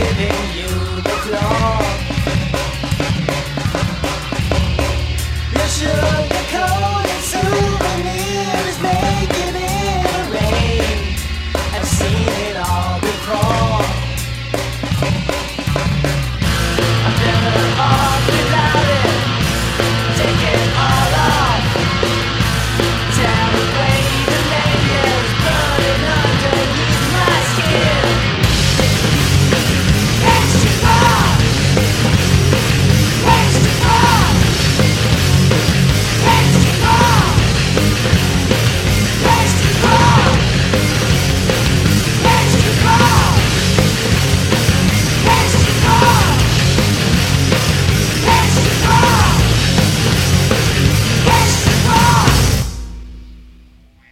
giving you the claw. Souvenir is making it rain. I've seen it all before.